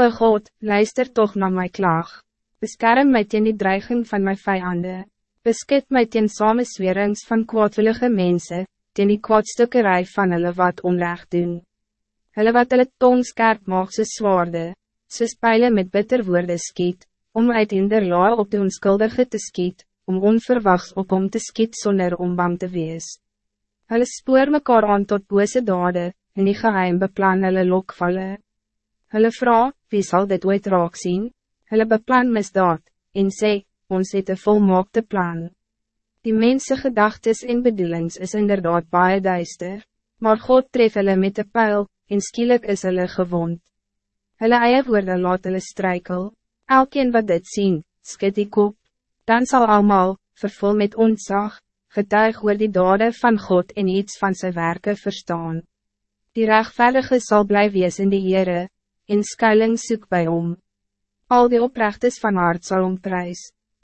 O God, luister toch naar mijn klaag. Beskerm mij teen die dreiging van mijn vijanden. Beskit mij teen samenswerings van kwaadwillige mensen, teen die kwaadstukkerij van hulle wat onrecht doen. Hulle wat hulle tong skerp maak soos zwaarde, soos pijlen met bitter woorde skiet, om uit in der laar op de onskuldige te skiet, om onverwachts op om te skiet zonder om bang te wees. Hulle spoor mekaar aan tot bose dade, en die geheim beplan hulle lokvalle. Hulle vraag, wie zal dit ooit raak zien? Hulle beplan misdaad, en sê, ons het een volmaakte plan. Die mensen gedachtes en bedoelings is inderdaad baie duister, maar God tref hulle met de pijl, en skielik is hulle gewond. Hulle eie woorde laat hulle strijkel, elkeen wat dit zien, skit die kop, dan zal allemaal, vervul met ontzag, getuig oor die dade van God en iets van zijn werken verstaan. Die rechtvaardige zal blijven wees in die Heere, en skuiling soek bij om. Al die oprechtes van hart zal omprys.